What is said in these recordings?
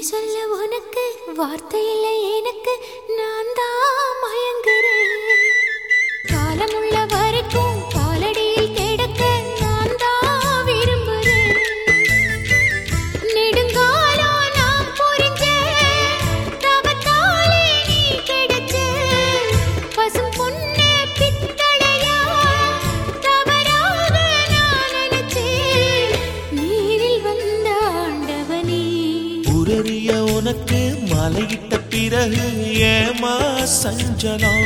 நன்றி சொல்ல உனக்கு வார்த்தை இல்லை எனக்கு நான் தான் மயங்குறேன். காலம் உள்ள வரைக்கும் காலடியில் கிடக்க நான் தான் விரும்புறேன். நெடுங்காலம் நான் புரிஞ்ச தவத்தாலே நீ கிடைச்ச பசும் உனக்கு மலையிட்ட பிறகு ஏமா சஞ்சலம்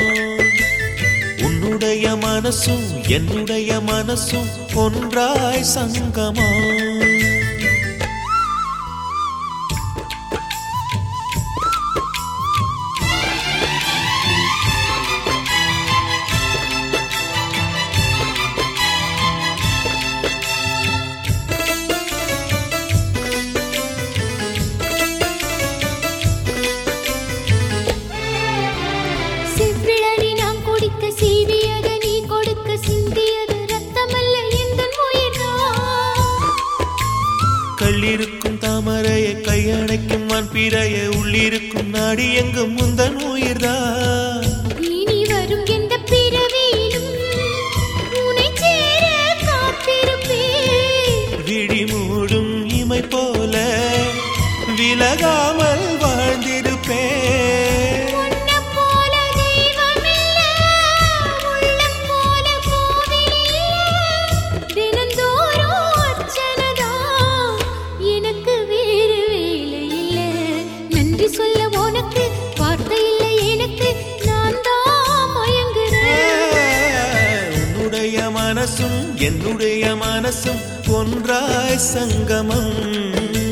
உன்னுடைய மனசும் என்னுடைய மனசும் ஒன்றாய் சங்கமா? பிறைய உள்ளிருக்கும் நாடி எங்கும் முந்தன் உயிர்தான் இனி வரும் எந்த பிறவியிலும் உன்னை சேர காத்திருப்பேன். விழி மூடும் இமை போல விலகாமல் மனசும் என்னுடைய மனசும் ஒன்றாய் சங்கமம்.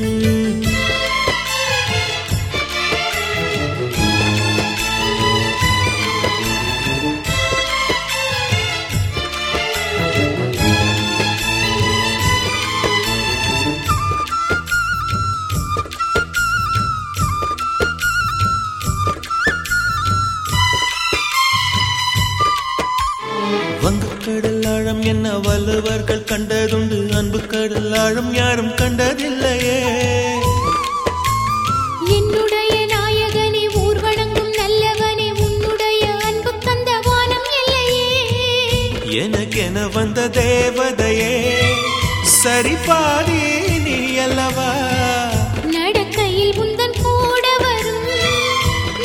ஆழம் என்ன வள்ளுவர்கள் கண்டதுண்டு? அன்பு கடல் ஆழம் யாரும் கண்டதில்லையே. என்னுடைய நாயகனே ஊர் வணங்கும் நல்லவனே உன்னுடைய அன்பு தந்த வானம் இல்லையே எனக்கென வந்த தேவதையே சரி பாதி நீ அல்லவா? நடக்கையில் உந்தன் கூட வரும்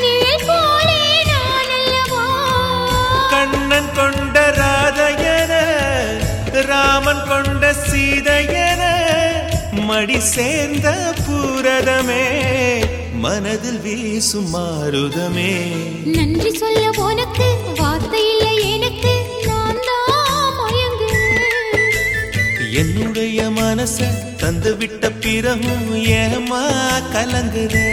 நிழல் போலே நான் அல்லவா? கண்ணன் கொண்ட சீதையன மடி சேர்ந்த பூரதமே மனதில் வீசும் மாருதமே. நன்றி சொல்ல உனக்கு வார்த்தை இல்லை எனக்கு என்னுடைய மனச தந்து விட்ட பிறகும் ஏமா கலங்குதே.